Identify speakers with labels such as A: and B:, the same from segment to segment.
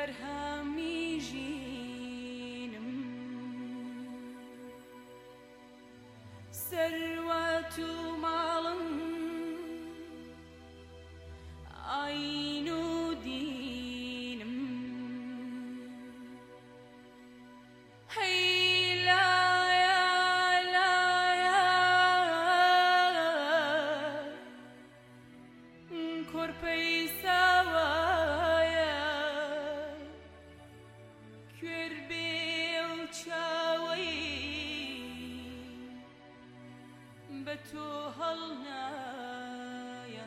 A: بر همی ژینم ثروت و ماڵم ئاین و دینم هەی لایە لایە کۆرپەی بتوهلنا يا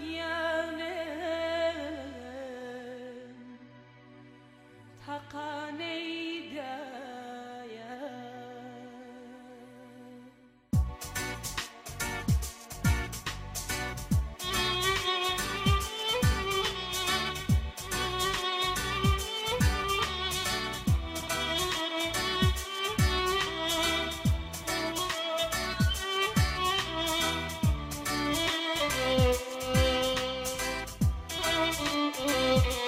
A: Yeah. Thank you.